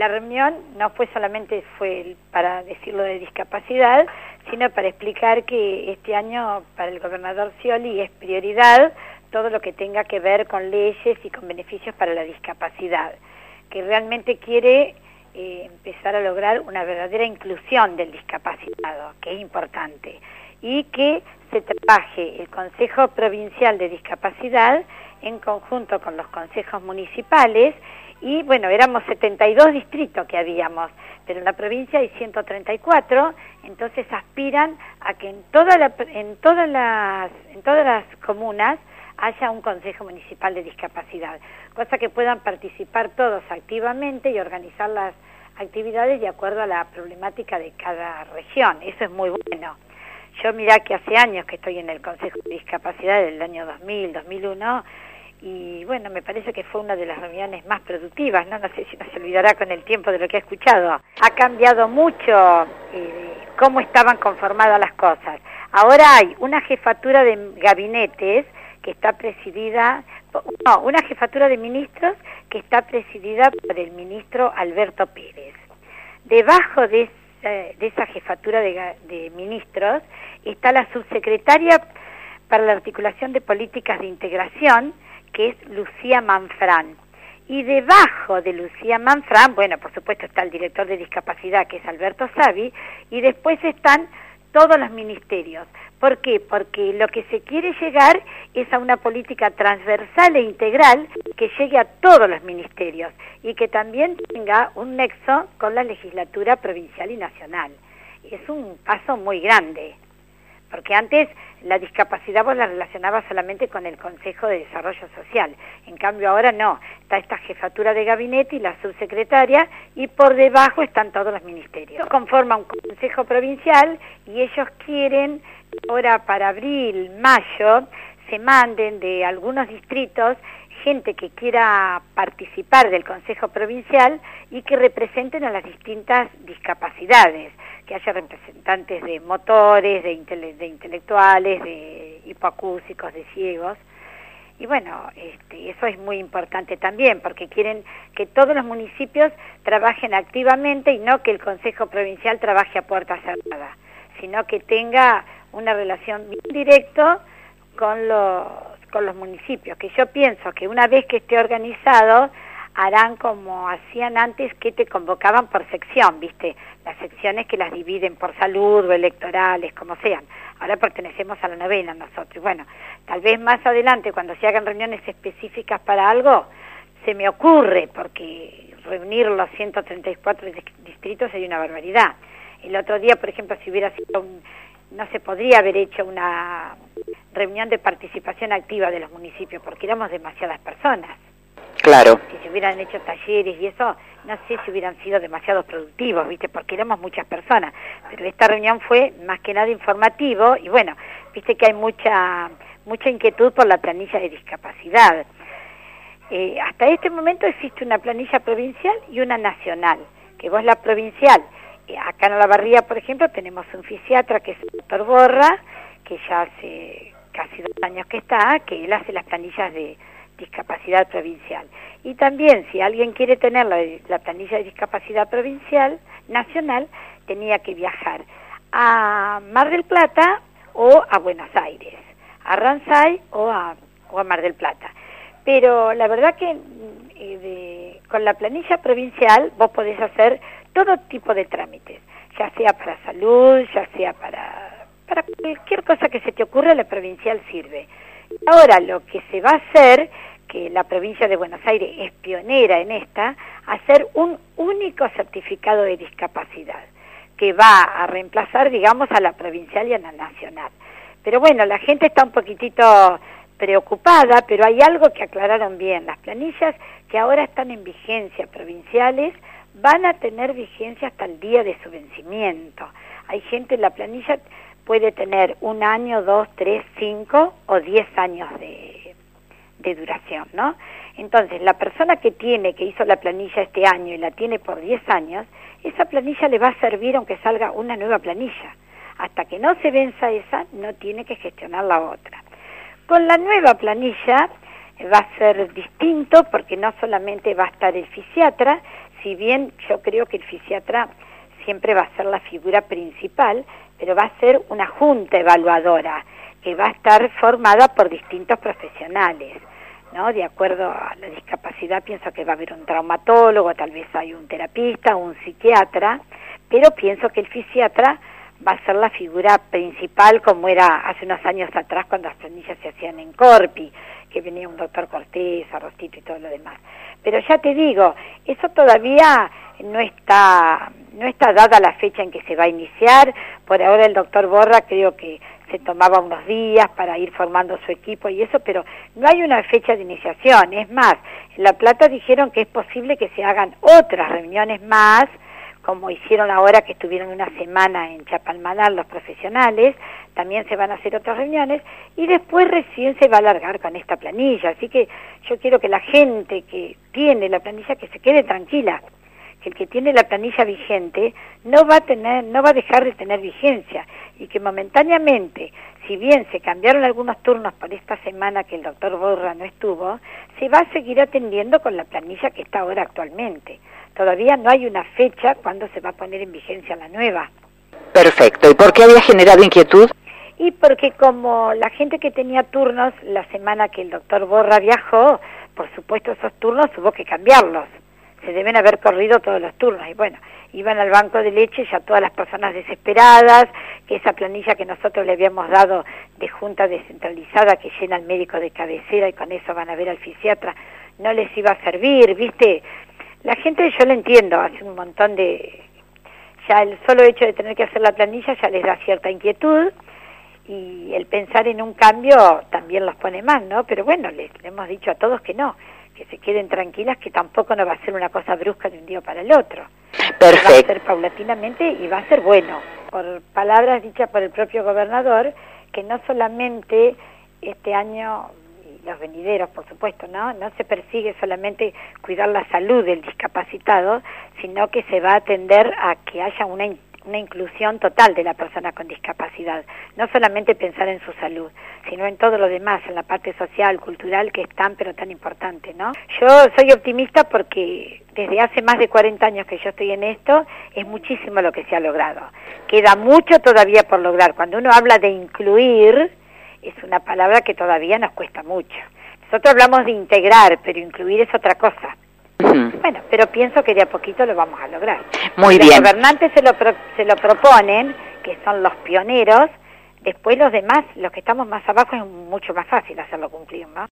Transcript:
La reunión no fue solamente fue para decirlo de discapacidad, sino para explicar que este año para el gobernador Scioli es prioridad todo lo que tenga que ver con leyes y con beneficios para la discapacidad, que realmente quiere eh, empezar a lograr una verdadera inclusión del discapacitado, que es importante, y que se trabaje el Consejo Provincial de Discapacidad en conjunto con los consejos municipales y bueno, éramos 72 distritos que habíamos, pero en la provincia hay 134, entonces aspiran a que en, toda la, en, todas, las, en todas las comunas haya un Consejo Municipal de Discapacidad, cosa que puedan participar todos activamente y organizar las actividades de acuerdo a la problemática de cada región. Eso es muy bueno. Yo mirá que hace años que estoy en el Consejo de Discapacidad, del año 2000, 2001, y bueno, me parece que fue una de las reuniones más productivas, ¿no? No sé si nos olvidará con el tiempo de lo que ha escuchado. Ha cambiado mucho eh, cómo estaban conformadas las cosas. Ahora hay una jefatura de gabinetes que está presidida, no, una jefatura de ministros que está presidida por el ministro Alberto Pérez. Debajo de, esa jefatura de, de ministros está la subsecretaria para la articulación de políticas de integración, que es Lucía Manfrán. Y debajo de Lucía Manfrán, bueno, por supuesto está el director de discapacidad, que es Alberto Savi, y después están todos los ministerios. ¿Por qué? Porque lo que se quiere llegar es a una política transversal e integral que llegue a todos los ministerios y que también tenga un nexo con la legislatura provincial y nacional. Es un paso muy grande, porque antes la discapacidad vos la relacionabas solamente con el Consejo de Desarrollo Social. En cambio ahora no, está esta jefatura de gabinete y la subsecretaria y por debajo están todos los ministerios. Conforma un Consejo Provincial y ellos quieren ahora para abril, mayo, se manden de algunos distritos gente que quiera participar del Consejo Provincial y que representen a las distintas discapacidades que haya representantes de motores, de, intelectuales, de hipoacúsicos, de ciegos. Y bueno, este, eso es muy importante también, porque quieren que todos los municipios trabajen activamente y no que el Consejo Provincial trabaje a puerta cerrada, sino que tenga una relación directa con los, con los municipios, que yo pienso que una vez que esté organizado, harán como hacían antes que te convocaban por sección, ¿viste? Las secciones que las dividen por salud o electorales, como sean. Ahora pertenecemos a la novena nosotros. Bueno, tal vez más adelante, cuando se hagan reuniones específicas para algo, se me ocurre, porque reunir los 134 distritos sería una barbaridad. El otro día, por ejemplo, si hubiera sido un, no se podría haber hecho una reunión de participación activa de los municipios, porque éramos demasiadas personas. Claro. Si se hubieran hecho talleres y eso, no sé si hubieran sido demasiado productivos, ¿viste? Porque éramos muchas personas. Pero esta reunión fue más que nada informativo y bueno, viste que hay mucha mucha inquietud por la planilla de discapacidad. Eh, hasta este momento existe una planilla provincial y una nacional, que vos la provincial, eh, acá en la barría, por ejemplo, tenemos un fisiatra que es el doctor Borra, que ya hace casi dos años que está, que él hace las planillas de discapacidad provincial. Y también, si alguien quiere tener la, planilla de discapacidad provincial, nacional, tenía que viajar a Mar del Plata o a Buenos Aires, a Ransay o a, o a Mar del Plata. Pero la verdad que eh, con la planilla provincial vos podés hacer todo tipo de trámites, ya sea para salud, ya sea para, para cualquier cosa que se te ocurra, la provincial sirve. Ahora lo que se va a hacer que la provincia de Buenos Aires es pionera en esta, hacer un único certificado de discapacidad que va a reemplazar, digamos, a la provincial y a la nacional. Pero bueno, la gente está un poquitito preocupada, pero hay algo que aclararon bien. Las planillas que ahora están en vigencia provinciales van a tener vigencia hasta el día de su vencimiento. Hay gente, la planilla puede tener un año, dos, tres, cinco o diez años de, de duración, ¿no? Entonces, la persona que tiene, que hizo la planilla este año y la tiene por 10 años, esa planilla le va a servir aunque salga una nueva planilla. Hasta que no se venza esa, no tiene que gestionar la otra. Con la nueva planilla eh, va a ser distinto porque no solamente va a estar el fisiatra, si bien yo creo que el fisiatra siempre va a ser la figura principal, pero va a ser una junta evaluadora que va a estar formada por distintos profesionales. ¿no? De acuerdo a la discapacidad, pienso que va a haber un traumatólogo, tal vez hay un terapista, un psiquiatra, pero pienso que el fisiatra va a ser la figura principal como era hace unos años atrás cuando las planillas se hacían en Corpi, que venía un doctor Cortés, Arrostito y todo lo demás. Pero ya te digo, eso todavía no está, no está dada la fecha en que se va a iniciar. Por ahora el doctor Borra creo que se tomaba unos días para ir formando su equipo y eso, pero no hay una fecha de iniciación. Es más, en La Plata dijeron que es posible que se hagan otras reuniones más como hicieron ahora que estuvieron una semana en Chapalmalar los profesionales, también se van a hacer otras reuniones y después recién se va a alargar con esta planilla. Así que yo quiero que la gente que tiene la planilla que se quede tranquila, que el que tiene la planilla vigente no va a tener, no va a dejar de tener vigencia y que momentáneamente, si bien se cambiaron algunos turnos por esta semana que el doctor Borra no estuvo, se va a seguir atendiendo con la planilla que está ahora actualmente todavía no hay una fecha cuando se va a poner en vigencia la nueva. Perfecto. ¿Y por qué había generado inquietud? Y porque como la gente que tenía turnos la semana que el doctor Borra viajó, por supuesto esos turnos hubo que cambiarlos. Se deben haber corrido todos los turnos. Y bueno, iban al banco de leche ya todas las personas desesperadas, que esa planilla que nosotros le habíamos dado de junta descentralizada que llena el médico de cabecera y con eso van a ver al fisiatra, no les iba a servir, ¿viste? La gente, yo lo entiendo, hace un montón de... Ya el solo hecho de tener que hacer la planilla ya les da cierta inquietud y el pensar en un cambio también los pone mal, ¿no? Pero bueno, les, hemos dicho a todos que no, que se queden tranquilas, que tampoco no va a ser una cosa brusca de un día para el otro. Perfecto. Va a ser paulatinamente y va a ser bueno. Por palabras dichas por el propio gobernador, que no solamente este año los venideros, por supuesto, ¿no? No se persigue solamente cuidar la salud del discapacitado, sino que se va a atender a que haya una, una inclusión total de la persona con discapacidad. No solamente pensar en su salud, sino en todo lo demás, en la parte social, cultural, que es tan pero tan importante, ¿no? Yo soy optimista porque desde hace más de 40 años que yo estoy en esto, es muchísimo lo que se ha logrado. Queda mucho todavía por lograr. Cuando uno habla de incluir, es una palabra que todavía nos cuesta mucho. Nosotros hablamos de integrar, pero incluir es otra cosa. Bueno, pero pienso que de a poquito lo vamos a lograr. Muy bien. Los gobernantes se lo, se lo proponen, que son los pioneros, después los demás, los que estamos más abajo, es mucho más fácil hacerlo cumplir, ¿no?